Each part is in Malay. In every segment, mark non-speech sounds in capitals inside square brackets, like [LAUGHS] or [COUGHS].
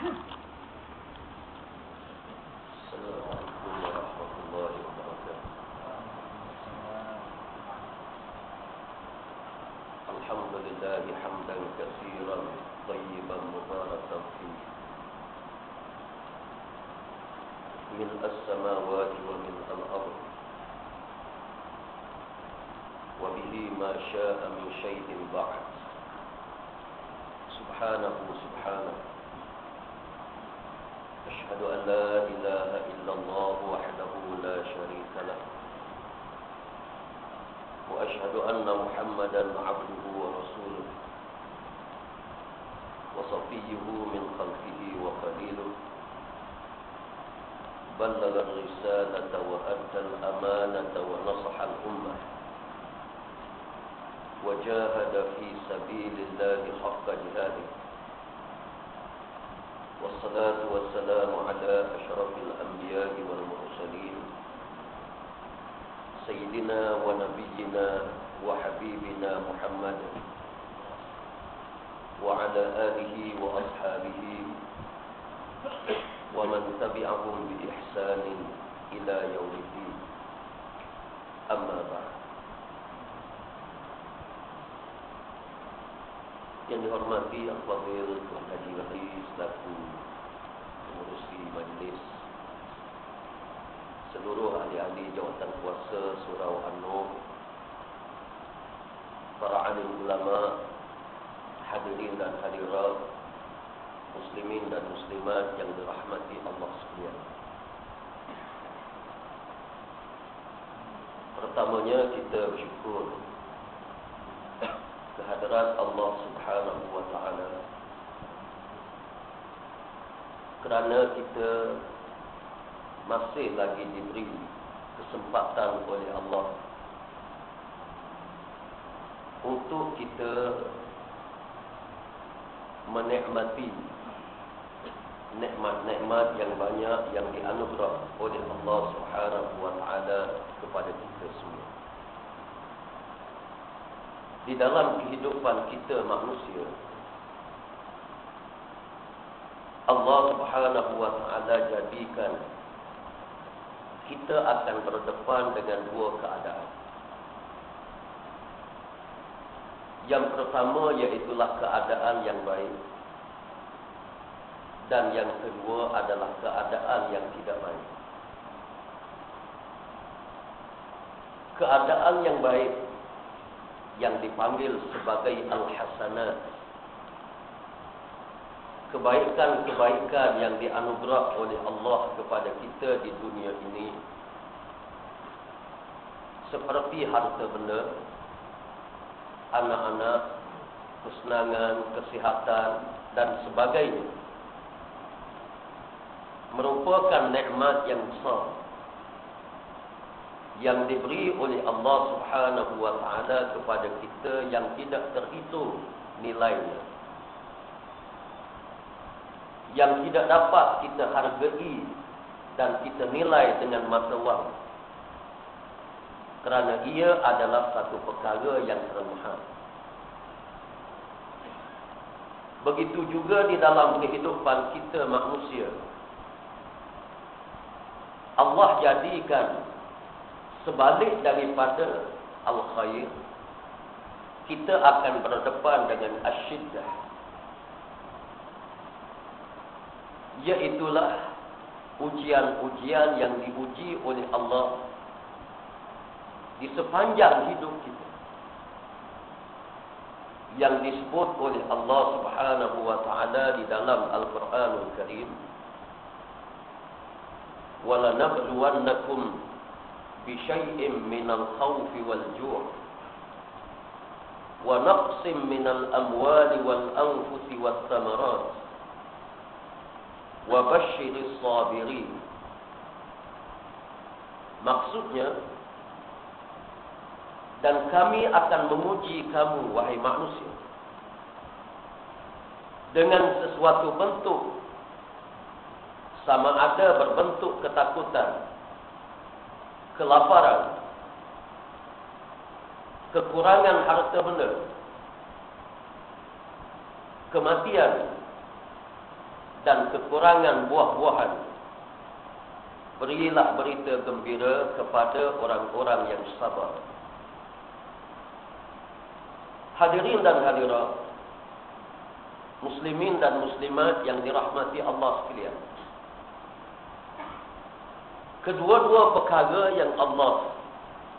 الحمد لله حمدا كثيرا طيبا مباركا فيه. ملء السماوات وملء الأرض. وبه ما شاء من شيء بعد. سبحانه سبحانه. أشهد أن لا إله إلا الله وحده لا شريك له. وأشهد أن محمدا عبده ورسوله. وصفيه من خلقه وخليله. بلغ الرسالة وأدى الأمانة ونصح الأمة. وجاهد في سبيل الله حق جهاده. والصلاة والسلام على أشرف الأنبياء والمرسلين. سيدنا ونبينا وحبيبنا محمد وعلى آله وأصحابه ومن تبعهم بإحسان إلى يوم الدين. أما بعد. yang dihormati Al-Fadhil Tuan Haji Rahim selaku mengurusi majlis. Seluruh ahli-ahli jawatan kuasa Surau An-Nur para alim ulama hadirin dan hadirat muslimin dan muslimat yang dirahmati Allah sekalian. Pertamanya kita bersyukur kehadirat Allah Subhanahu wa taala kerana kita masih lagi diberi kesempatan oleh Allah untuk kita menikmati nikmat-nikmat yang banyak yang dianugerah oleh Allah Subhanahu wa taala kepada kita semua di dalam kehidupan kita manusia. Allah Subhanahu wa taala jadikan kita akan berdepan dengan dua keadaan. Yang pertama iaitulah keadaan yang baik dan yang kedua adalah keadaan yang tidak baik. Keadaan yang baik yang dipanggil sebagai al-hasanat. Kebaikan-kebaikan yang dianugerah oleh Allah kepada kita di dunia ini seperti harta benda anak-anak kesenangan, kesihatan dan sebagainya merupakan nikmat yang besar yang diberi oleh Allah Subhanahu wa taala kepada kita yang tidak terhitung nilainya. Yang tidak dapat kita hargai dan kita nilai dengan mata wang. Kerana ia adalah satu perkara yang termahal. begitu juga di dalam kehidupan kita manusia. Allah jadikan sebalik daripada al-khair kita akan berdepan dengan asyiddah iaitulah ujian-ujian yang diuji oleh Allah di sepanjang hidup kita yang disebut oleh Allah Subhanahu wa taala di dalam Al-Quranul Karim wala nabluwannakum bi syai'in min al-khawf wal-ju' wa naqsin min al amwal wal-anfus wat-thamarat wa bashshir as-sabirin maksudnya dan kami akan memuji kamu wahai manusia dengan sesuatu bentuk sama ada berbentuk ketakutan kelaparan, kekurangan harta benda, kematian dan kekurangan buah-buahan. Berilah berita gembira kepada orang-orang yang sabar. Hadirin dan hadirat, muslimin dan muslimat yang dirahmati Allah sekalian. Kedua-dua perkara yang Allah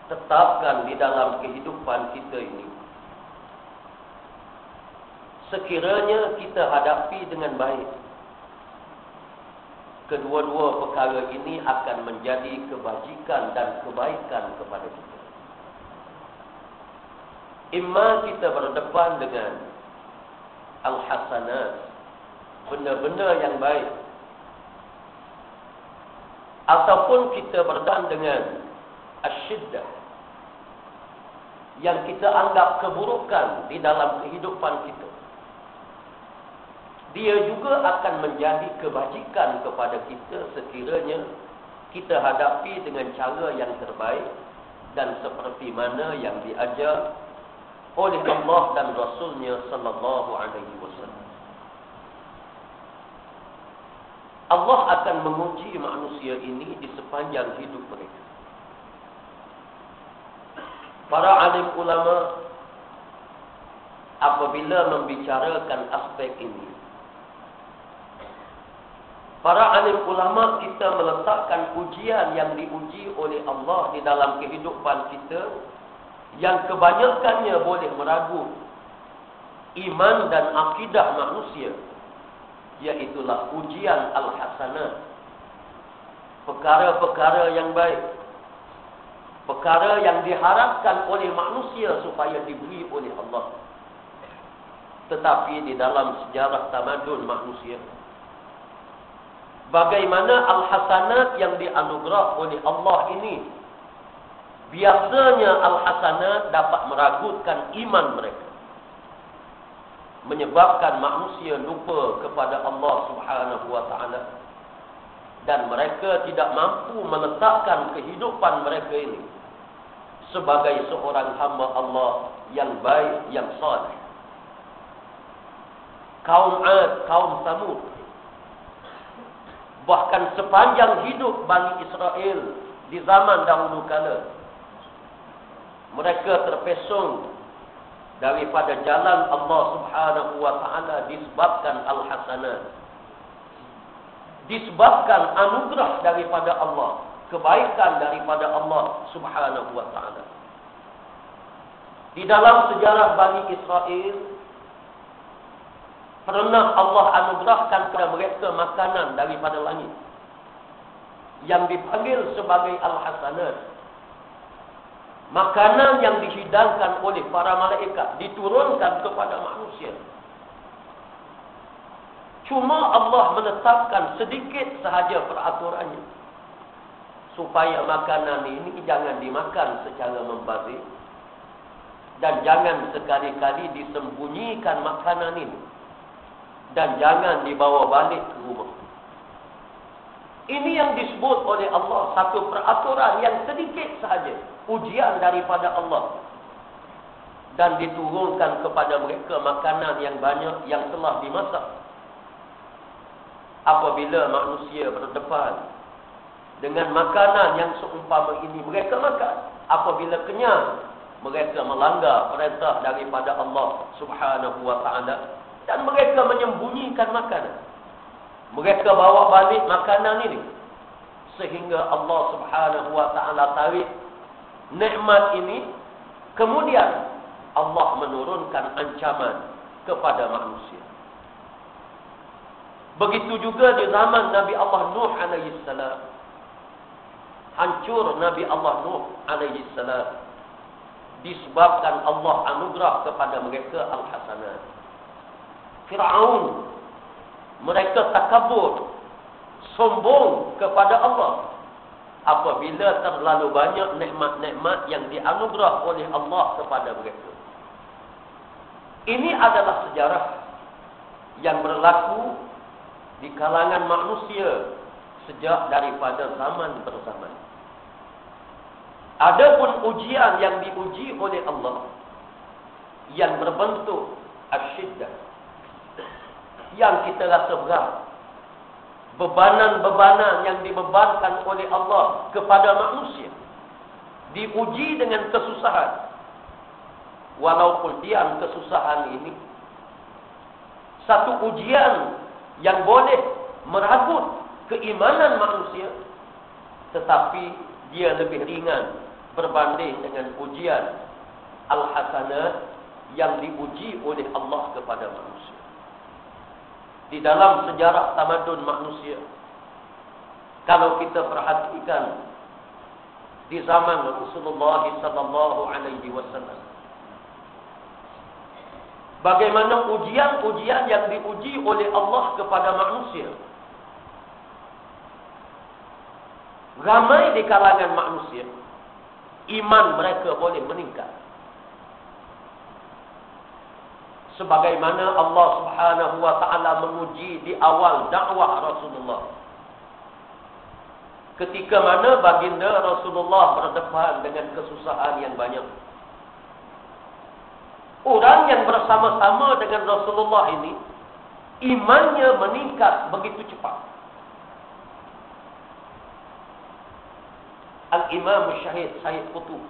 tetapkan di dalam kehidupan kita ini. Sekiranya kita hadapi dengan baik, kedua-dua perkara ini akan menjadi kebajikan dan kebaikan kepada kita. Imma kita berdepan dengan Al-Hasanat Benda-benda yang baik Ataupun kita berdepan dengan Asyiddah Yang kita anggap keburukan di dalam kehidupan kita Dia juga akan menjadi kebajikan kepada kita sekiranya Kita hadapi dengan cara yang terbaik Dan seperti mana yang diajar oleh Allah dan Rasulnya sallallahu alaihi wasallam. Allah akan menguji manusia ini di sepanjang hidup mereka. Para alim ulama apabila membicarakan aspek ini Para alim ulama kita meletakkan ujian yang diuji oleh Allah di dalam kehidupan kita yang kebanyakannya boleh meragu iman dan akidah manusia iaitulah ujian al-hasanah. Perkara-perkara yang baik. Perkara yang diharapkan oleh manusia supaya diberi oleh Allah. Tetapi di dalam sejarah tamadun manusia bagaimana al-hasanat yang dianugerah oleh Allah ini Biasanya Al-Hasanah dapat meragukan iman mereka. Menyebabkan manusia lupa kepada Allah Subhanahu Wa Taala dan mereka tidak mampu meletakkan kehidupan mereka ini sebagai seorang hamba Allah yang baik, yang saleh. Kaum Ad, kaum Samud bahkan sepanjang hidup Bani Israel di zaman dahulu kala mereka terpesong daripada jalan Allah Subhanahu wa taala disebabkan al-hasanat. Disebabkan anugerah daripada Allah kebaikan daripada Allah Subhanahu wa taala. Di dalam sejarah Bani Israel pernah Allah anugerahkan kepada mereka makanan daripada langit yang dipanggil sebagai al-hasanat Makanan yang dihidangkan oleh para malaikat diturunkan kepada manusia. Cuma Allah menetapkan sedikit sahaja peraturannya. Supaya makanan ini jangan dimakan secara membazir. Dan jangan sekali-kali disembunyikan makanan ini. Dan jangan dibawa balik ke rumah. Ini yang disebut oleh Allah satu peraturan yang sedikit sahaja. Ujian daripada Allah. Dan diturunkan kepada mereka makanan yang banyak yang telah dimasak. Apabila manusia berdepan dengan makanan yang seumpama ini mereka makan. Apabila kenyang mereka melanggar perintah daripada Allah Subhanahu wa taala. Dan mereka menyembunyikan makanan mereka bawa balik makanan ini sehingga Allah Subhanahu wa taala tarik nikmat ini kemudian Allah menurunkan ancaman kepada manusia. Begitu juga di zaman Nabi Allah Nuh salam. Hancur Nabi Allah Nuh salam disebabkan Allah anugerah kepada mereka al-hasanat. Firaun mereka takabur sombong kepada Allah apabila terlalu banyak nikmat-nikmat yang dianugerah oleh Allah kepada mereka. Ini adalah sejarah yang berlaku di kalangan manusia sejak daripada zaman berzaman. Adapun ujian yang diuji oleh Allah yang berbentuk asyiddah yang kita rasa berat bebanan-bebanan yang dibebankan oleh Allah kepada manusia. Diuji dengan kesusahan. Walaupun dia kesusahan ini satu ujian yang boleh meragut keimanan manusia tetapi dia lebih ringan berbanding dengan ujian al-hasanah yang diuji oleh Allah kepada manusia. Di dalam sejarah tamadun manusia. Kalau kita perhatikan di zaman Rasulullah sallallahu alaihi wasallam bagaimana ujian-ujian yang diuji oleh Allah kepada manusia? Ramai di kalangan manusia iman mereka boleh meningkat sebagaimana Allah Subhanahu wa taala menguji di awal dakwah Rasulullah. Ketika mana baginda Rasulullah berdepan dengan kesusahan yang banyak. Orang yang bersama-sama dengan Rasulullah ini imannya meningkat begitu cepat. Al-Imam Syahid Said Qutub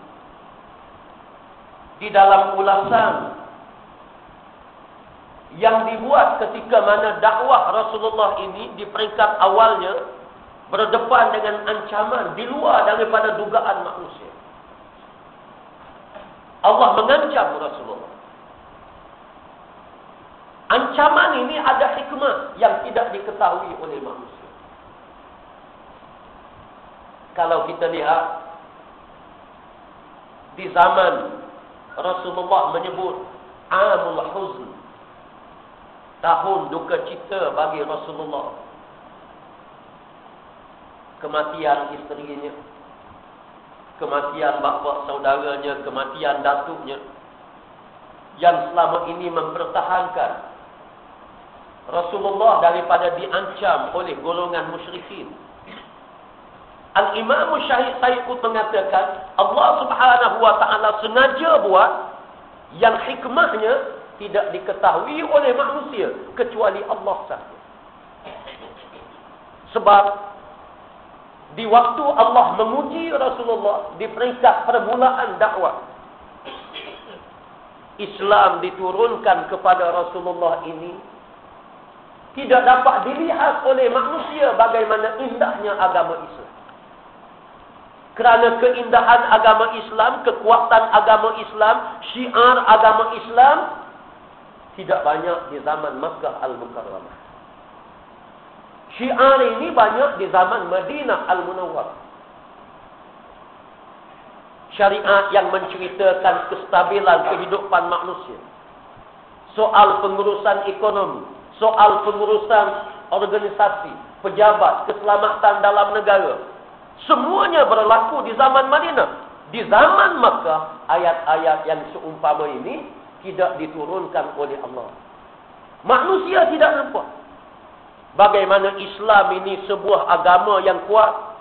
di dalam ulasan yang dibuat ketika mana dakwah Rasulullah ini di peringkat awalnya berdepan dengan ancaman di luar daripada dugaan manusia. Allah mengancam Rasulullah. Ancaman ini ada hikmah yang tidak diketahui oleh manusia. Kalau kita lihat di zaman Rasulullah menyebut Amul Huzn tahun duka cita bagi Rasulullah. Kematian isterinya. Kematian bapa saudaranya, kematian datuknya. Yang selama ini mempertahankan Rasulullah daripada diancam oleh golongan musyrikin. Al-Imam Syahid Sayyid mengatakan Allah Subhanahu wa taala sengaja buat yang hikmahnya tidak diketahui oleh manusia kecuali Allah sahaja. Sebab di waktu Allah memuji Rasulullah di peringkat permulaan dakwah Islam diturunkan kepada Rasulullah ini tidak dapat dilihat oleh manusia bagaimana indahnya agama Islam. Kerana keindahan agama Islam, kekuatan agama Islam, syiar agama Islam tidak banyak di zaman Makkah Al-Mukarramah. Syiar ini banyak di zaman Madinah Al-Munawwar. Syariat yang menceritakan kestabilan kehidupan manusia. Soal pengurusan ekonomi, soal pengurusan organisasi, pejabat, keselamatan dalam negara. Semuanya berlaku di zaman Madinah. Di zaman Makkah, ayat-ayat yang seumpama ini tidak diturunkan oleh Allah. Manusia tidak nampak. Bagaimana Islam ini sebuah agama yang kuat.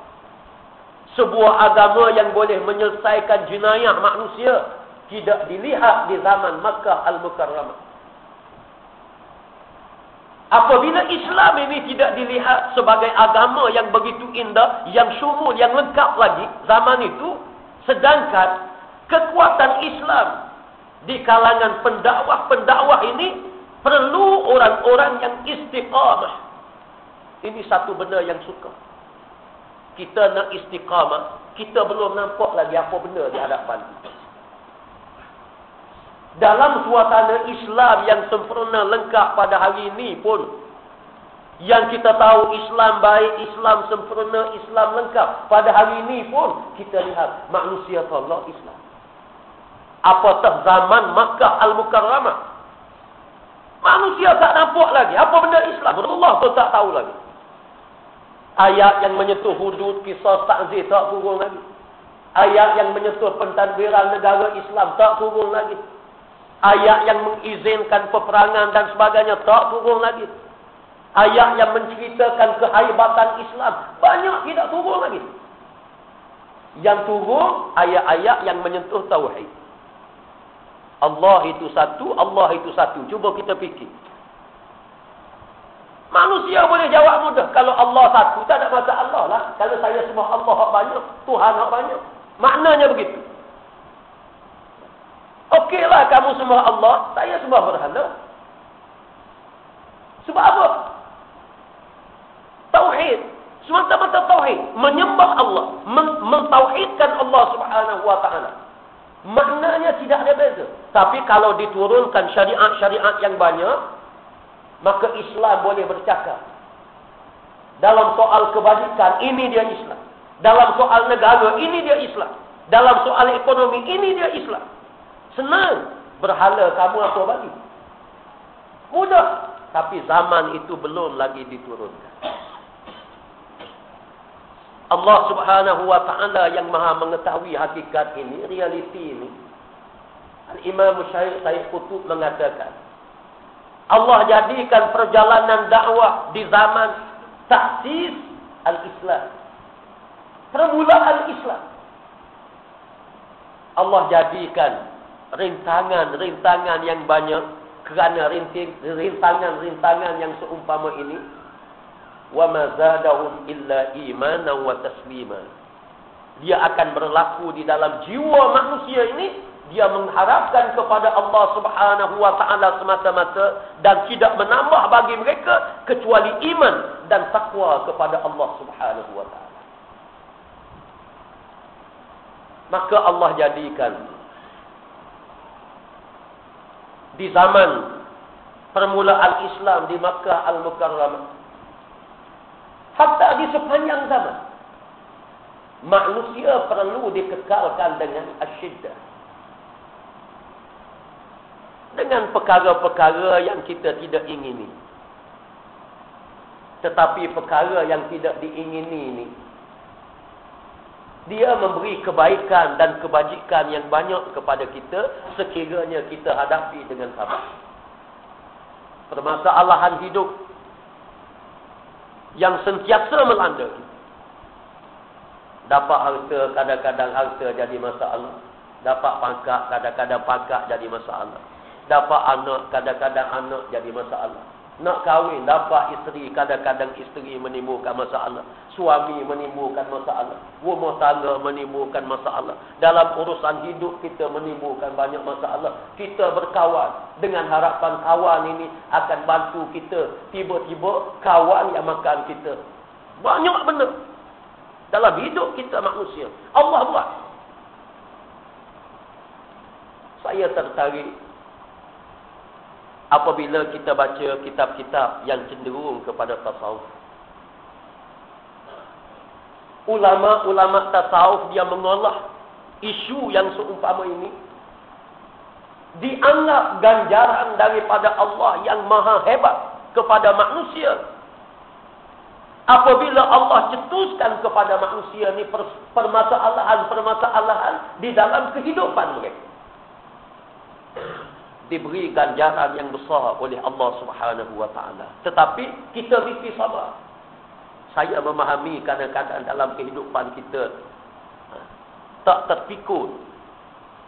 Sebuah agama yang boleh menyelesaikan jenayah manusia. Tidak dilihat di zaman Makkah Al-Mukarramah. Apabila Islam ini tidak dilihat sebagai agama yang begitu indah, yang syumul, yang lengkap lagi zaman itu, sedangkan kekuatan Islam di kalangan pendakwah-pendakwah ini perlu orang-orang yang istiqamah. Ini satu benda yang suka. Kita nak istiqamah, kita belum nampak lagi apa benda di hadapan kita. Dalam suasana Islam yang sempurna lengkap pada hari ini pun yang kita tahu Islam baik, Islam sempurna, Islam lengkap pada hari ini pun kita lihat manusia tolak Islam. Apatah zaman Makkah Al-Mukarramah. Manusia tak nampak lagi. Apa benda Islam? Allah pun tak tahu lagi. Ayat yang menyentuh hudud, kisah takzir tak turun lagi. Ayat yang menyentuh pentadbiran negara Islam tak turun lagi. Ayat yang mengizinkan peperangan dan sebagainya tak turun lagi. Ayat yang menceritakan kehaibatan Islam banyak tidak turun lagi. Yang turun ayat-ayat yang menyentuh tauhid. Allah itu satu, Allah itu satu. Cuba kita fikir. Manusia boleh jawab mudah. Kalau Allah satu, tak ada masalah lah. Kalau saya sembah Allah banyak, Tuhan banyak. Maknanya begitu. Okeylah kamu sembah Allah, saya sembah berhala. Sebab apa? Tauhid. Semata-mata tauhid. Menyembah Allah. Mentauhidkan Allah subhanahu wa ta'ala. Maknanya tidak ada beza. Tapi kalau diturunkan syariat-syariat yang banyak, maka Islam boleh bercakap. Dalam soal kebajikan, ini dia Islam. Dalam soal negara, ini dia Islam. Dalam soal ekonomi, ini dia Islam. Senang. Berhala kamu apa bagi? Mudah. Tapi zaman itu belum lagi diturunkan. Allah subhanahu wa ta'ala yang maha mengetahui hakikat ini, realiti ini. Al-Imam Syahid Sayyid Qutub mengatakan, Allah jadikan perjalanan dakwah di zaman taksis al-Islam. Permulaan Islam. Allah jadikan rintangan-rintangan yang banyak kerana rintangan-rintangan yang seumpama ini wa mazadahum illa imanan wa taslima. Dia akan berlaku di dalam jiwa manusia ini dia mengharapkan kepada Allah Subhanahu wa taala semata-mata dan tidak menambah bagi mereka kecuali iman dan takwa kepada Allah Subhanahu wa taala. Maka Allah jadikan di zaman permulaan Islam di Makkah Al-Mukarramah hatta di sepanjang zaman manusia perlu dikekalkan dengan asyiddah dengan perkara-perkara yang kita tidak ingini. Tetapi perkara yang tidak diingini ini, dia memberi kebaikan dan kebajikan yang banyak kepada kita sekiranya kita hadapi dengan sabar. Permasalahan hidup yang sentiasa melanda kita. Dapat harta, kadang-kadang harta jadi masalah. Dapat pangkat, kadang-kadang pangkat jadi masalah. Dapat anak, kadang-kadang anak jadi masalah. Nak kahwin, dapat isteri, kadang-kadang isteri menimbulkan masalah. Suami menimbulkan masalah. Rumah tangga menimbulkan masalah. Dalam urusan hidup kita menimbulkan banyak masalah. Kita berkawan dengan harapan kawan ini akan bantu kita. Tiba-tiba kawan yang makan kita. Banyak benda. Dalam hidup kita manusia. Allah buat. Saya tertarik apabila kita baca kitab-kitab yang cenderung kepada tasawuf. Ulama-ulama tasawuf dia mengolah isu yang seumpama ini dianggap ganjaran daripada Allah yang maha hebat kepada manusia. Apabila Allah cetuskan kepada manusia ni permasalahan-permasalahan di dalam kehidupan mereka diberi ganjaran yang besar oleh Allah Subhanahu wa taala. Tetapi kita mesti sabar. Saya memahami kadang-kadang dalam kehidupan kita ha, tak terpikul.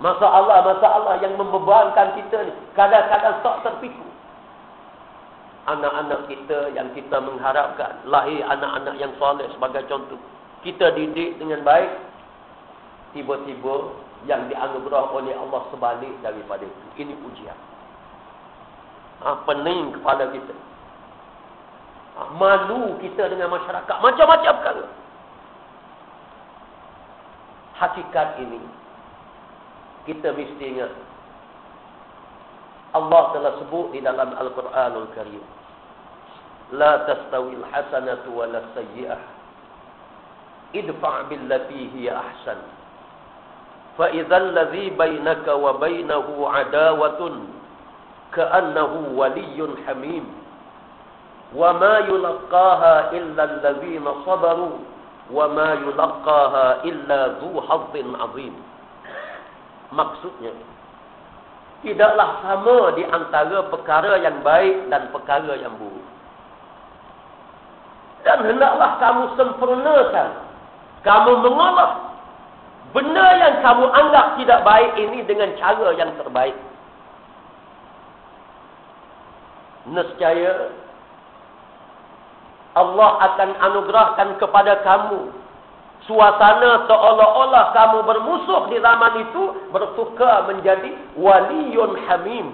Masalah-masalah yang membebankan kita ni kadang-kadang tak terpikul. Anak-anak kita yang kita mengharapkan lahir anak-anak yang soleh sebagai contoh. Kita didik dengan baik. Tiba-tiba yang dianugerah oleh Allah sebalik daripada itu. Ini ujian. Ha, pening kepala kita. Ha, malu kita dengan masyarakat. Macam-macam perkara. Hakikat ini. Kita mesti ingat. Allah telah sebut di dalam Al-Quranul Karim. La tastawil hasanatu wa la sayyi'ah. Idfa' billati hiya fa idzal ladzi bainaka wa bainahu adawatun ka'annahu waliyyun hamim. Wa ma yulqaha illa alladziina sabaru wa ma yulqaha illa dzu hadzin azim. Maksudnya tidaklah sama di antara perkara yang baik dan perkara yang buruk. Dan hendaklah kamu sempurnakan kamu mengolah Benda yang kamu anggap tidak baik ini dengan cara yang terbaik. Nescaya Allah akan anugerahkan kepada kamu suasana seolah-olah kamu bermusuh di zaman itu bertukar menjadi waliyun hamim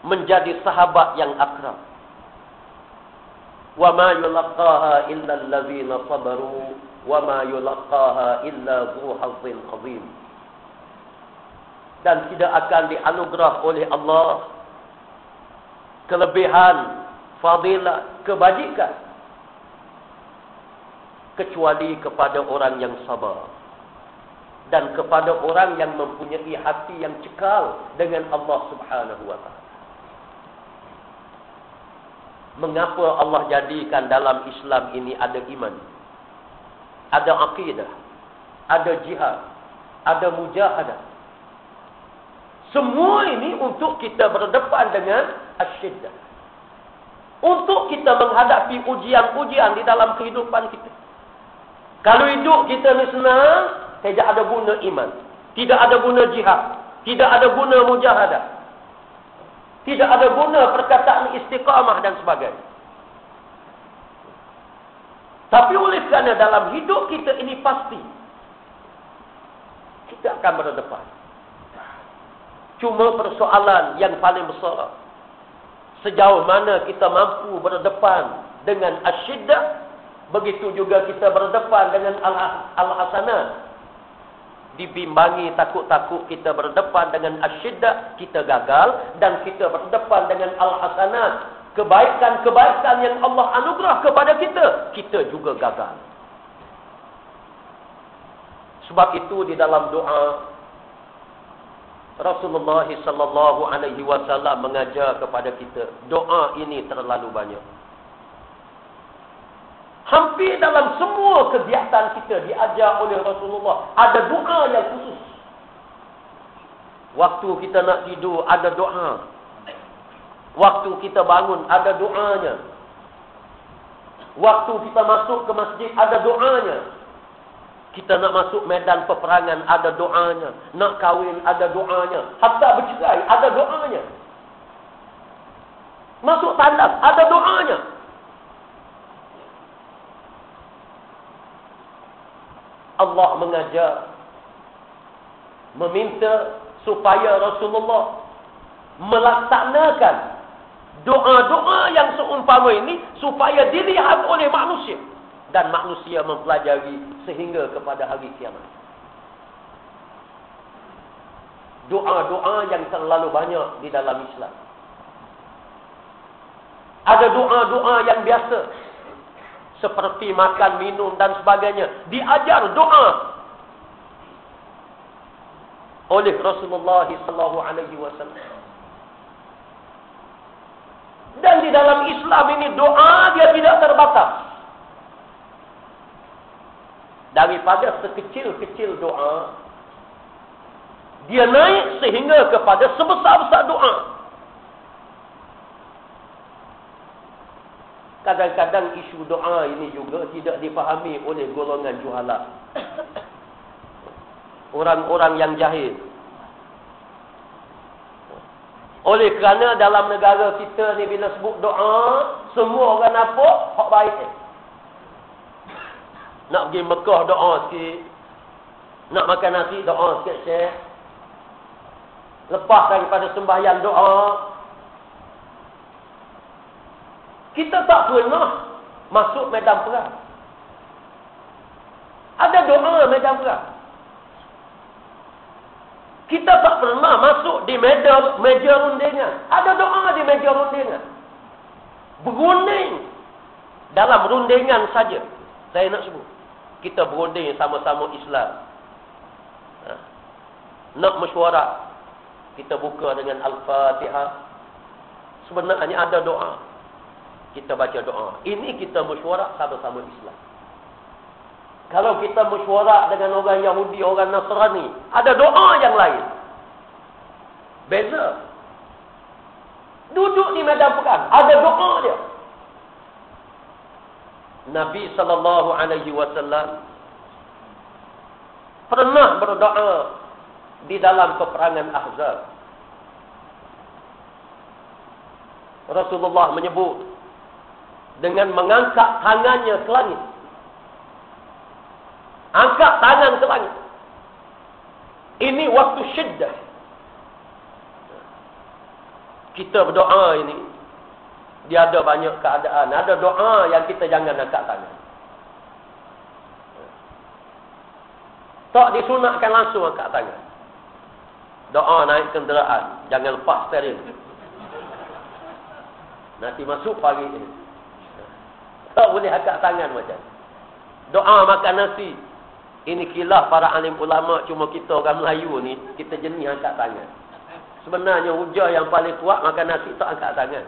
menjadi sahabat yang akrab wa ma yulqaha illa allazina sabaru yulqaha illa dhu hazzin azim dan tidak akan dianugerah oleh Allah kelebihan fadilah, kebajikan. Kecuali kepada orang yang sabar. Dan kepada orang yang mempunyai hati yang cekal dengan Allah subhanahu wa ta'ala. Mengapa Allah jadikan dalam Islam ini ada iman? Ada akidah. Ada jihad. Ada mujahadah. Semua ini untuk kita berdepan dengan asyiddah. Untuk kita menghadapi ujian-ujian di dalam kehidupan kita. Kalau hidup kita ni senang, tidak ada guna iman. Tidak ada guna jihad. Tidak ada guna mujahadah. Tidak ada guna perkataan istiqamah dan sebagainya. Tapi oleh kerana dalam hidup kita ini pasti. Kita akan berdepan. Cuma persoalan yang paling besar. Sejauh mana kita mampu berdepan dengan asyiddah. Begitu juga kita berdepan dengan al-hasanah. Dibimbangi takut-takut kita berdepan dengan asyiddah. Kita gagal. Dan kita berdepan dengan al-hasanah. Kebaikan-kebaikan yang Allah anugerah kepada kita. Kita juga gagal. Sebab itu di dalam doa Rasulullah sallallahu alaihi wasallam mengajar kepada kita doa ini terlalu banyak. Hampir dalam semua kegiatan kita diajar oleh Rasulullah ada doa yang khusus. Waktu kita nak tidur ada doa. Waktu kita bangun ada doanya. Waktu kita masuk ke masjid ada doanya. Kita nak masuk medan peperangan, ada doanya. Nak kahwin, ada doanya. Hatta bercerai, ada doanya. Masuk tandas, ada doanya. Allah mengajar. Meminta supaya Rasulullah melaksanakan doa-doa yang seumpama ini supaya dilihat oleh manusia dan manusia mempelajari sehingga kepada hari kiamat. Doa-doa yang terlalu banyak di dalam Islam. Ada doa-doa yang biasa. Seperti makan, minum dan sebagainya. Diajar doa. Oleh Rasulullah SAW. Dan di dalam Islam ini doa dia tidak terbatas. Daripada sekecil-kecil doa dia naik sehingga kepada sebesar-besar doa. Kadang-kadang isu doa ini juga tidak dipahami oleh golongan juhala. [COUGHS] Orang-orang yang jahil oleh kerana dalam negara kita ni bila sebut doa semua orang nampak hak baik nak pergi Mekah doa sikit. Nak makan nasi doa sikit Syekh. Lepas daripada sembahyang doa. Kita tak pernah masuk medan perang. Ada doa medan perang. Kita tak pernah masuk di meja, meja rundingan. Ada doa di meja rundingan. Berunding dalam rundingan saja. Saya nak sebut kita berunding sama-sama Islam. Ha. Nak mesyuarat. Kita buka dengan Al-Fatihah. Sebenarnya ada doa. Kita baca doa. Ini kita mesyuarat sama-sama Islam. Kalau kita mesyuarat dengan orang Yahudi, orang Nasrani. Ada doa yang lain. Beza. Duduk di medan perang. Ada doa dia. Nabi sallallahu alaihi wasallam pernah berdoa di dalam peperangan Ahzab. Rasulullah menyebut dengan mengangkat tangannya ke langit. Angkat tangan ke langit. Ini waktu syiddah. Kita berdoa ini. Dia ada banyak keadaan. Ada doa yang kita jangan angkat tangan. Tak disunatkan langsung angkat tangan. Doa naik kenderaan. Jangan lepas steering. Nanti masuk pagi ini. Tak boleh angkat tangan macam. Doa makan nasi. Ini kilah para alim ulama cuma kita orang Melayu ni kita jenis angkat tangan. Sebenarnya hujah yang paling kuat makan nasi tak angkat tangan.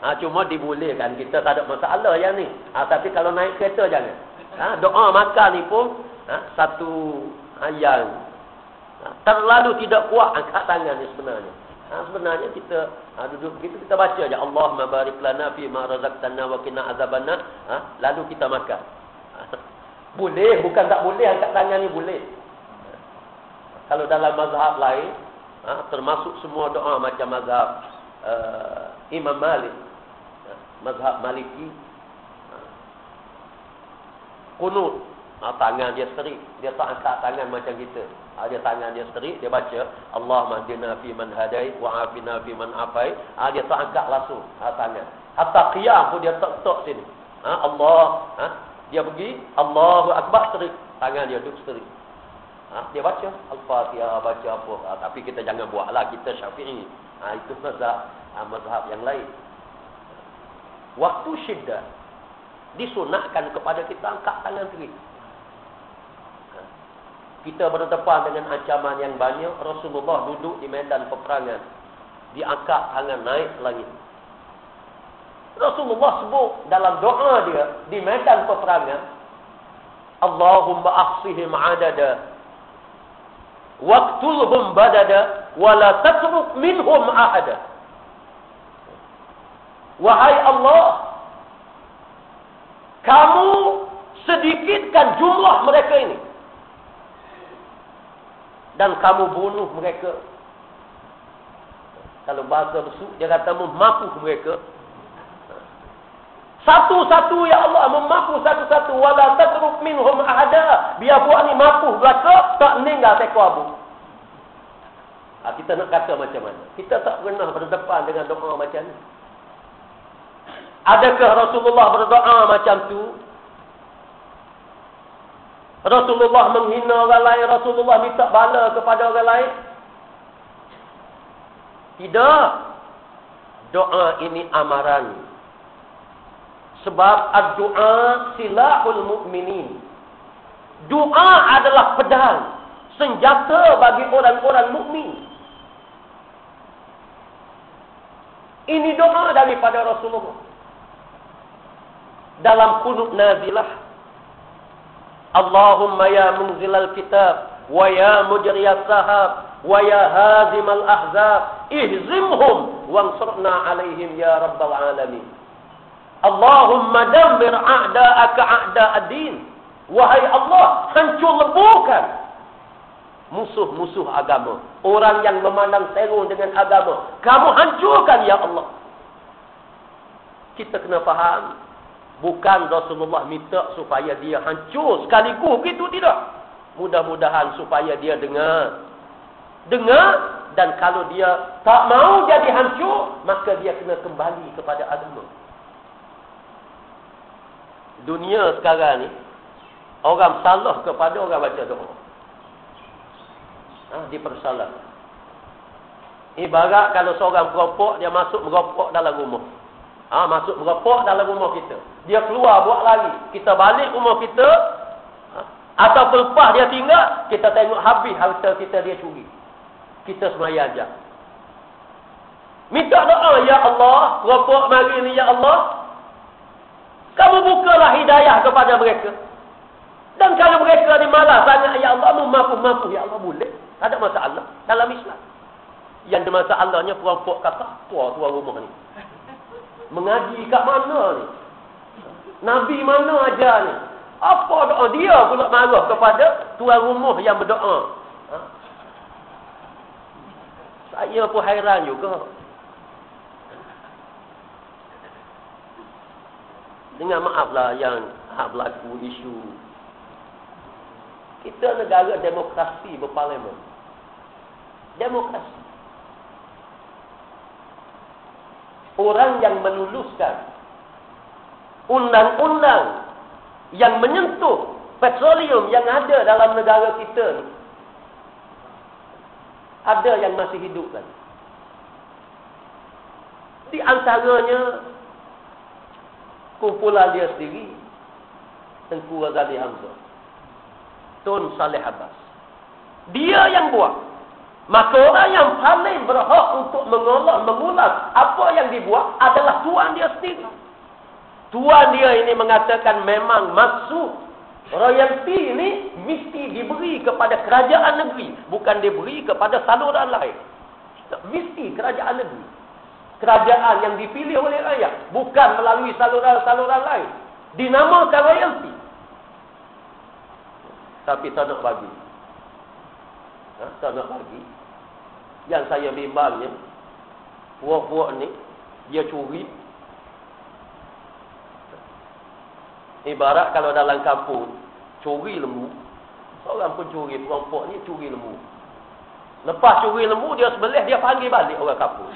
Ha, cuma dibolehkan kita tak ada masalah yang ni. Ha, tapi kalau naik kereta jangan. Ha, doa makan ni pun ha, satu ayat. Ha, terlalu tidak kuat angkat tangan ni sebenarnya. Ha, sebenarnya kita ha, duduk begitu kita baca aja Allah mabarik lana fi ma razaqtana wa qina azabanna. Ha, lalu kita makan. Boleh, bukan tak boleh angkat tangan ni boleh. Kalau dalam mazhab lain, ha, termasuk semua doa macam mazhab uh, Imam Malik, ha, mazhab Maliki, ha, kunut, ha, tangan dia serik, dia tak angkat tangan macam kita. Ha, dia tangan dia serik, dia baca Allah mahdina fi man hadai wa afina fi man afai. Ha, dia tak angkat langsung ha, tangan. Hatta qiyam pun dia tak tok sini. Ha, Allah, ha, dia pergi, Allahu Akbar, serik. Tangan dia duduk serik. Ha? Dia baca Al-Fatihah, baca apa. Ha, tapi kita jangan buatlah, kita syafi'i. Ha, itu mazhab, ha, mazhab yang lain. Waktu syiddah, disunatkan kepada kita angkat tangan serik. Ha? Kita berdepan dengan ancaman yang banyak. Rasulullah duduk di medan peperangan. Diangkat tangan naik langit. Rasulullah sebut dalam doa dia di medan peperangan Allahumma ahsihim adada waqtulhum badada wala tatruk minhum ahada. Wahai Allah kamu sedikitkan jumlah mereka ini. Dan kamu bunuh mereka. Kalau bahasa besuk dia kata mampu mereka satu-satu ya Allah memapu satu-satu wala tatruk minhum ahada. Biar buat ni mapu belaka tak meninggal teko abu. Ha, kita nak kata macam mana? Kita tak pernah berdepan dengan doa macam ni. Adakah Rasulullah berdoa macam tu? Rasulullah menghina orang lain, Rasulullah minta bala kepada orang lain? Tidak. Doa ini amaran sebab ad-du'a silahul mu'minin. Doa adalah pedang, senjata bagi orang-orang mukmin. Ini doa daripada Rasulullah. Dalam kunut nazilah. Allahumma ya munzilal kitab. Wa ya mujriyas sahab. Wa ya hazimal ahzab. Ihzimhum. Wansurna alaihim ya rabbal alamin. Allahumma dammir a'da'aka a'da'ad-din. Wahai Allah, hancur leburkan musuh-musuh agama. Orang yang memandang teror dengan agama. Kamu hancurkan, Ya Allah. Kita kena faham. Bukan Rasulullah minta supaya dia hancur sekaligus. Begitu tidak. Mudah-mudahan supaya dia dengar. Dengar. Dan kalau dia tak mau jadi hancur, maka dia kena kembali kepada agama dunia sekarang ni orang salah kepada orang baca doa. Ha, dipersalah. Ibarat kalau seorang merokok, dia masuk merokok dalam rumah. Ha, masuk merokok dalam rumah kita. Dia keluar buat lagi. Kita balik rumah kita. Ha, atau lepas dia tinggal, kita tengok habis harta kita dia curi. Kita semaya aja. Minta doa, Ya Allah. Merokok mari ni, Ya Allah. Kamu bukalah hidayah kepada mereka. Dan kalau mereka ni malas sangat, Ya Allah, mampu-mampu. Ya Allah, boleh. Tak ada masalah dalam Islam. Yang ada masalahnya, perempuan kata, tua tuan rumah ni. Mengaji kat mana ni? Nabi mana aja ni? Apa doa dia pula marah kepada tuan rumah yang berdoa? Ha? Saya pun hairan juga. Dengan maaflah yang ha, berlaku isu. Kita negara demokrasi berparlimen. Demokrasi. Orang yang meluluskan undang-undang yang menyentuh petroleum yang ada dalam negara kita ada yang masih hidup lagi. Di antaranya kumpulan dia sendiri Tengku Razali Hamzah. Tun Saleh Abbas. Dia yang buat. Maka orang yang paling berhak untuk mengolah, mengulas apa yang dibuat adalah tuan dia sendiri. Tuan dia ini mengatakan memang masuk royalti ini mesti diberi kepada kerajaan negeri. Bukan diberi kepada saluran lain. Mesti kerajaan negeri. Kerajaan yang dipilih oleh rakyat. Bukan melalui saluran-saluran lain. Dinamakan royalti. Tapi tak nak bagi. Ha? Tak nak bagi. Yang saya bimbangnya. Puak-puak ni. Dia curi. Ibarat kalau dalam kampung. Curi lembu. Seorang pun curi. Puak-puak ni curi lembu. Lepas curi lembu. Dia sebelah. Dia panggil balik orang kampung.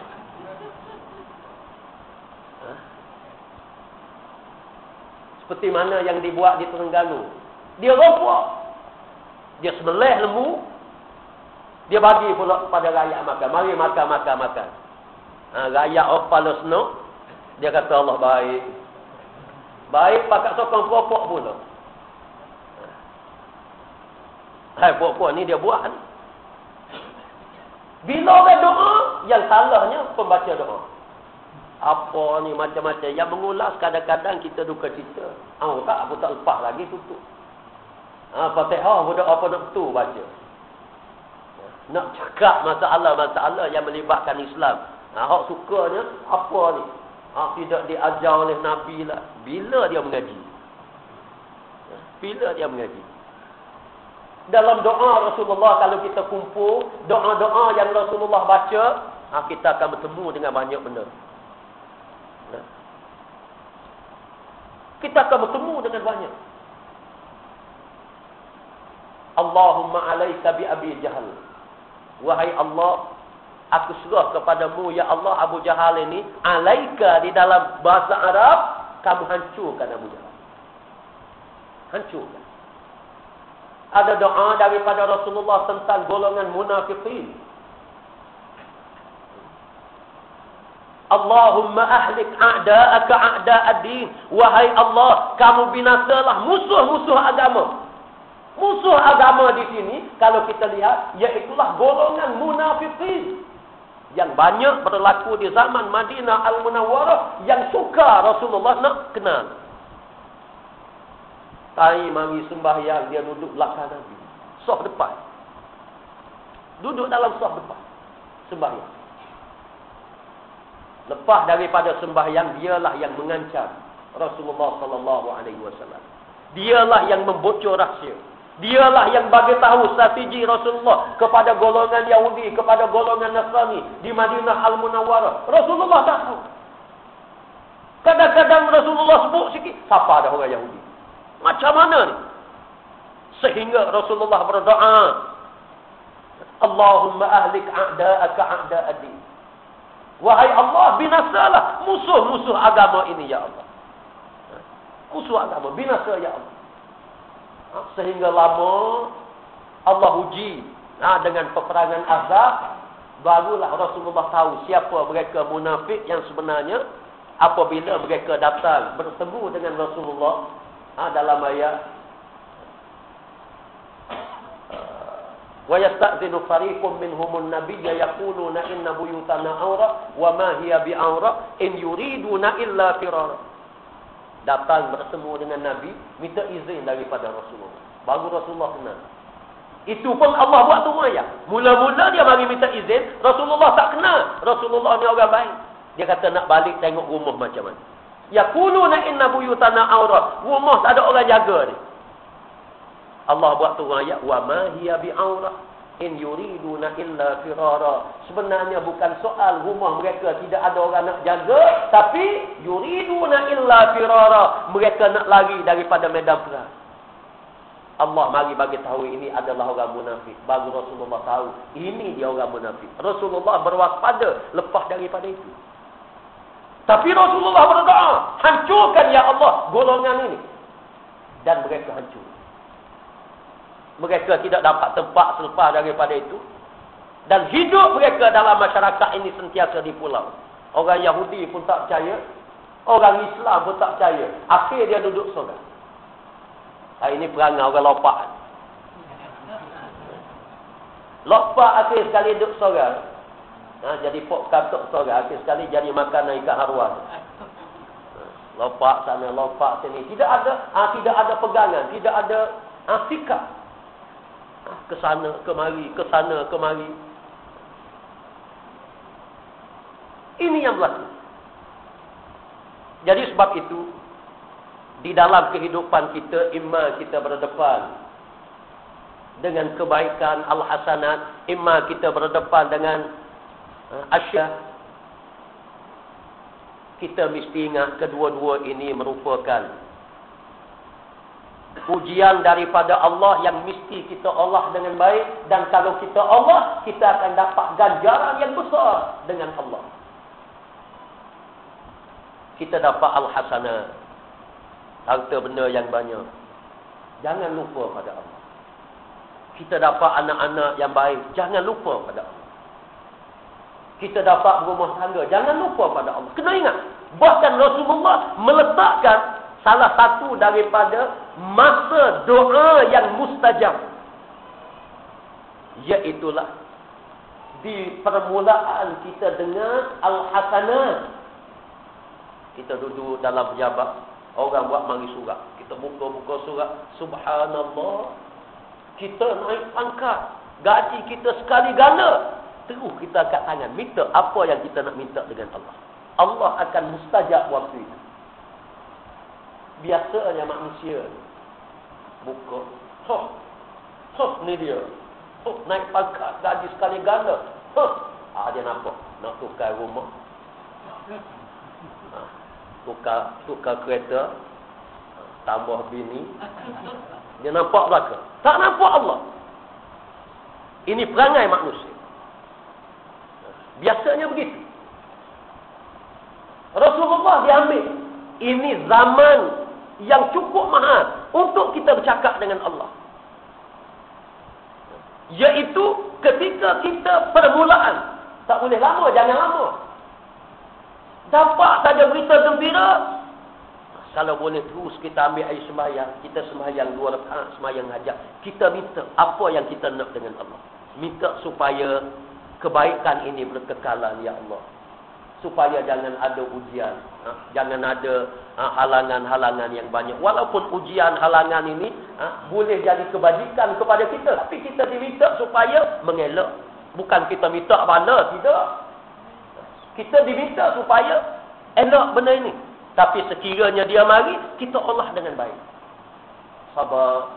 Ha? Seperti mana yang dibuat di Terengganu. Dia rompok. Dia sebelah lembu. Dia bagi pula pada rakyat makan. Mari makan, makan, makan. Ha, rakyat opal senuk. Dia kata Allah baik. Baik pakat sokong pokok pula. Hai pokok ni dia buat. Bila orang doa, yang salahnya pembaca doa. Apa ni macam-macam. Yang mengulas kadang-kadang kita duka cita. Ah, tak, aku tak lepas lagi tutup. Ha, Fatihah pun apa nak betul baca. Nak cakap masalah-masalah yang melibatkan Islam. Ha, hak sukanya apa ni? Ha, tidak diajar oleh Nabi lah. Bila dia mengaji? Bila dia mengaji? Dalam doa Rasulullah kalau kita kumpul, doa-doa yang Rasulullah baca, ha, kita akan bertemu dengan banyak benda. Ha. Kita akan bertemu dengan banyak. Allahumma alaika bi Abi Jahal. Wahai Allah, aku serah kepadamu ya Allah Abu Jahal ini alaika di dalam bahasa Arab kamu hancurkan Abu Jahal. Hancurkan. Ada doa daripada Rasulullah tentang golongan munafikin. Allahumma ahlik a'da'aka a'da'ad-din. Wahai Allah, kamu binasalah musuh-musuh agama. Musuh agama di sini, kalau kita lihat, iaitulah golongan munafiqin. Yang banyak berlaku di zaman Madinah Al-Munawwarah yang suka Rasulullah nak kenal. Tai mari sembahyang, dia duduk belakang Nabi. Soh depan. Duduk dalam soh depan. Sembahyang. Lepas daripada sembahyang, dialah yang mengancam Rasulullah sallallahu alaihi wasallam. Dialah yang membocor rahsia. Dialah yang bagi tahu strategi Rasulullah kepada golongan Yahudi, kepada golongan Nasrani di Madinah Al-Munawwarah. Rasulullah tak tahu. Kadang-kadang Rasulullah sebut sikit, siapa ada orang Yahudi? Macam mana ni? Sehingga Rasulullah berdoa, Allahumma ahlik a'da'aka a'da'adi. Wahai Allah, binasalah musuh-musuh agama ini, Ya Allah. Musuh agama, binasa, Ya Allah. Ha, sehingga lama Allah uji ha, dengan peperangan azab barulah Rasulullah tahu siapa mereka munafik yang sebenarnya apabila mereka datang bertemu dengan Rasulullah ha, dalam ayat nabiyya yaquluna inna buyutana awra wa ma hiya bi awra in yuriduna illa firara datang bertemu dengan Nabi, minta izin daripada Rasulullah. Baru Rasulullah kenal. Itu pun Allah buat tu ya. Mula-mula dia mari minta izin, Rasulullah tak kenal. Rasulullah ni orang baik. Dia kata nak balik tengok rumah macam mana. Ya quluna inna buyutana awra. Rumah tak ada orang jaga ni. Allah buat tu ayat wa ma hiya bi awra. In yuriduna illa firara. Sebenarnya bukan soal rumah mereka tidak ada orang nak jaga. Tapi yuriduna illa firara. Mereka nak lari daripada medan perang. Allah mari bagi tahu ini adalah orang munafik. Baru Rasulullah tahu ini dia orang munafik. Rasulullah berwaspada lepas daripada itu. Tapi Rasulullah berdoa, hancurkan ya Allah golongan ini. Dan mereka hancur. Mereka tidak dapat tempat selepas daripada itu. Dan hidup mereka dalam masyarakat ini sentiasa di pulau. Orang Yahudi pun tak percaya. Orang Islam pun tak percaya. Akhir dia duduk seorang. Hari ini perangai orang lopak. Lopak akhir sekali duduk sorang. Ha, jadi pok katuk sorang. Akhir sekali jadi makanan ikan haruan. Lopak sana, lopak sini. Tidak ada ha, tidak ada pegangan. Tidak ada ha, sikap. Ke sana, kemari. Ke sana, kemari. Ini yang berlaku. Jadi sebab itu, di dalam kehidupan kita imma kita berdepan dengan kebaikan al-hasanat imma kita berdepan dengan uh, asya kita mesti ingat kedua-dua ini merupakan ujian daripada Allah yang mesti kita Allah dengan baik dan kalau kita Allah kita akan dapat ganjaran yang besar dengan Allah kita dapat al-hasanat harta benda yang banyak. Jangan lupa pada Allah. Kita dapat anak-anak yang baik, jangan lupa pada Allah. Kita dapat rumah tangga, jangan lupa pada Allah. Kena ingat, bahkan Rasulullah meletakkan salah satu daripada masa doa yang mustajab. Iaitulah di permulaan kita dengar Al-Hasanah. Kita duduk dalam pejabat, Orang buat mari surat. Kita buka-buka surat. Subhanallah. Kita naik pangkat. Gaji kita sekali ganda. Terus kita angkat tangan. Minta apa yang kita nak minta dengan Allah. Allah akan mustajab waktu itu. Biasanya manusia. Buka. Huh. Huh. Ni dia. Huh. Naik pangkat. Gaji sekali ganda. Huh. Ah, dia nampak. Nak tukar rumah tukar tukar kereta tambah bini dia nampak belaka tak nampak Allah ini perangai manusia biasanya begitu Rasulullah diambil ini zaman yang cukup mahal untuk kita bercakap dengan Allah iaitu ketika kita permulaan tak boleh lama jangan lama Dapat saja berita gembira. Kalau boleh terus kita ambil air sembahyang. Kita sembahyang dua rakaat sembahyang hajat. Kita minta apa yang kita nak dengan Allah. Minta supaya kebaikan ini berkekalan ya Allah. Supaya jangan ada ujian. Ha? Jangan ada ha, halangan-halangan ha, yang banyak. Walaupun ujian halangan ini ha, boleh jadi kebajikan kepada kita. Tapi kita diminta supaya mengelak. Bukan kita minta bala. Tidak. Kita diminta supaya elok benda ini. Tapi sekiranya dia mari, kita olah dengan baik. Sabar.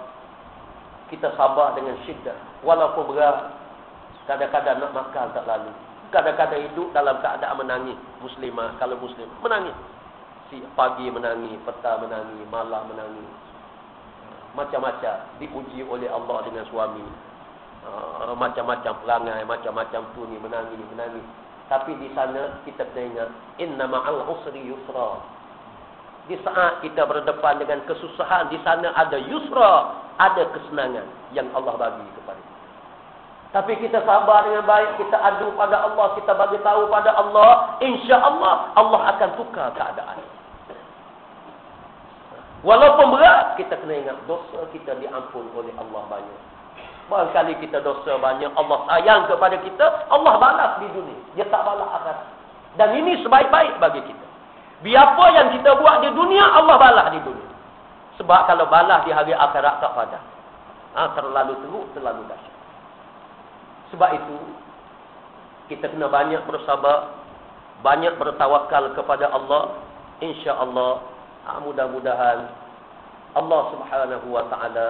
Kita sabar dengan syiddah. Walaupun berat. Kadang-kadang nak makan tak lalu. Kadang-kadang hidup dalam keadaan menangis. Muslimah, kalau muslim. Menangis. Si pagi menangis, petang menangis, malam menangis. Macam-macam. Diuji oleh Allah dengan suami. Ah, macam-macam perangai, macam-macam tu ni menangis, menangis. Tapi di sana kita kena ingat inna ma'al usri yusra. Di saat kita berdepan dengan kesusahan di sana ada yusra, ada kesenangan yang Allah bagi kepada kita. Tapi kita sabar dengan baik, kita adu pada Allah, kita bagi tahu pada Allah, insya-Allah Allah akan tukar keadaan. Walaupun berat, kita kena ingat dosa kita diampun oleh Allah banyak. Barangkali kita dosa banyak, Allah sayang kepada kita, Allah balas di dunia. Dia tak balas akhirat. Dan ini sebaik-baik bagi kita. Biapa yang kita buat di dunia, Allah balas di dunia. Sebab kalau balas di hari akhirat tak pada. Ha, terlalu teruk, terlalu dahsyat. Sebab itu, kita kena banyak bersabar, banyak bertawakal kepada Allah. InsyaAllah, ha, mudah-mudahan Allah subhanahu wa ta'ala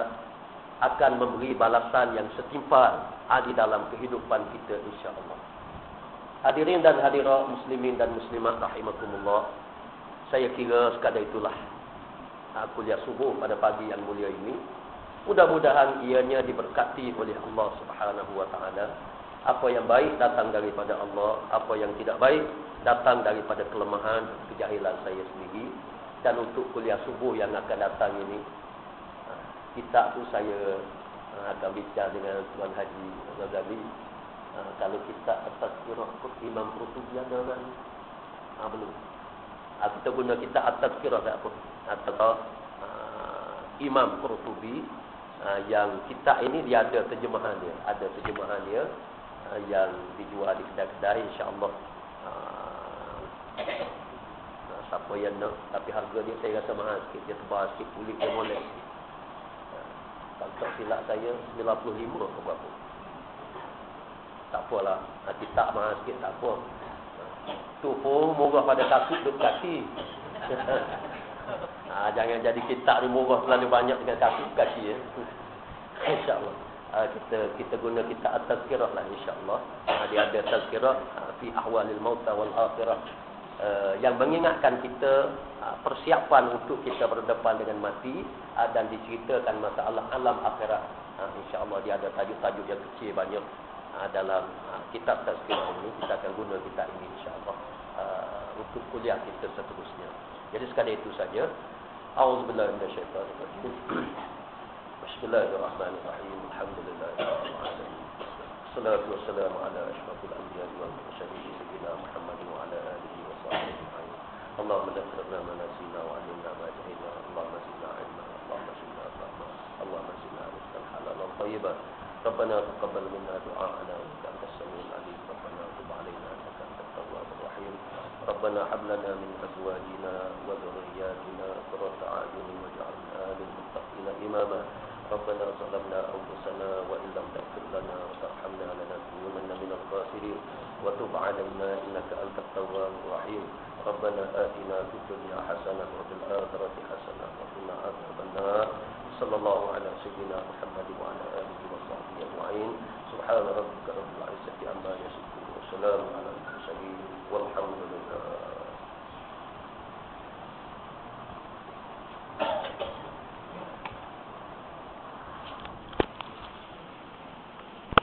akan memberi balasan yang setimpal di dalam kehidupan kita insya-Allah. Hadirin dan hadirat muslimin dan muslimat rahimakumullah. Saya kira sekadar itulah kuliah subuh pada pagi yang mulia ini. Mudah-mudahan ianya diberkati oleh Allah Subhanahu wa taala. Apa yang baik datang daripada Allah, apa yang tidak baik datang daripada kelemahan kejahilan saya sendiri. Dan untuk kuliah subuh yang akan datang ini kita tu saya akan bincang dengan Tuan Haji Ghazali. Kalau kita atas kira Imam Qurtubi ada kan ha, belum. Ha, kita guna kita atas kira apa? Atau uh, Imam Qurtubi uh, yang kita ini dia ada terjemahan dia. Ada terjemahan dia uh, yang dijual di kedai-kedai insya-Allah. Uh, siapa yang nak tapi harga dia saya rasa mahal sikit. Dia tebal sikit kulit dia molek kalau tak silap saya 95 ke berapa. Tak apalah. Tak mahal sikit tak apa. Tu pun murah pada takut duduk kaki [LAUGHS] ha, jangan jadi kitab ni murah terlalu banyak dengan kaki kaki ya. [LAUGHS] InsyaAllah ha, kita kita guna kita atas kirah lah insyaAllah ha, dia ada tazkirah ha, fi ahwalil mauta wal akhirah uh, yang mengingatkan kita uh, persiapan untuk kita berdepan dengan mati uh, dan diceritakan masalah alam akhirat. Uh, InsyaAllah dia ada tajuk-tajuk yang kecil banyak uh, dalam uh, kitab tazkirah ini. Kita akan guna kitab ini insyaAllah uh, untuk kuliah kita seterusnya. Jadi sekadar itu saja. أعوذ بالله من الشيطان الرجيم. بسم الله الرحمن الرحيم. الحمد لله رب العالمين. الصلاة والسلام على أشرف الأنبياء والمرسلين سيدنا محمد وعلى آله وصحبه أجمعين. اللهم لا تغفر ما نسينا وعلمنا ما جهلنا. اللهم زدنا علما. اللهم زدنا فهما. اللهم زدنا رزقا حلالا طيبا. ربنا تقبل منا دعاءنا وإنك ربنا هب لنا من أزواجنا وذرياتنا قرة أعين واجعلنا للمتقين إماما. ربنا ظلمنا أنفسنا وإن لم تغفر لنا وترحمنا لنكونن من الخاسرين. وتب علينا إنك أنت التواب الرحيم. ربنا آتنا في الدنيا حسنة وفي الآخرة حسنة وقنا عذاب النار. صلى الله على سيدنا محمد وعلى آله وصحبه أجمعين. سبحان ربك رب العزة عما يصفون وسلام على المرسلين. والحمد لله.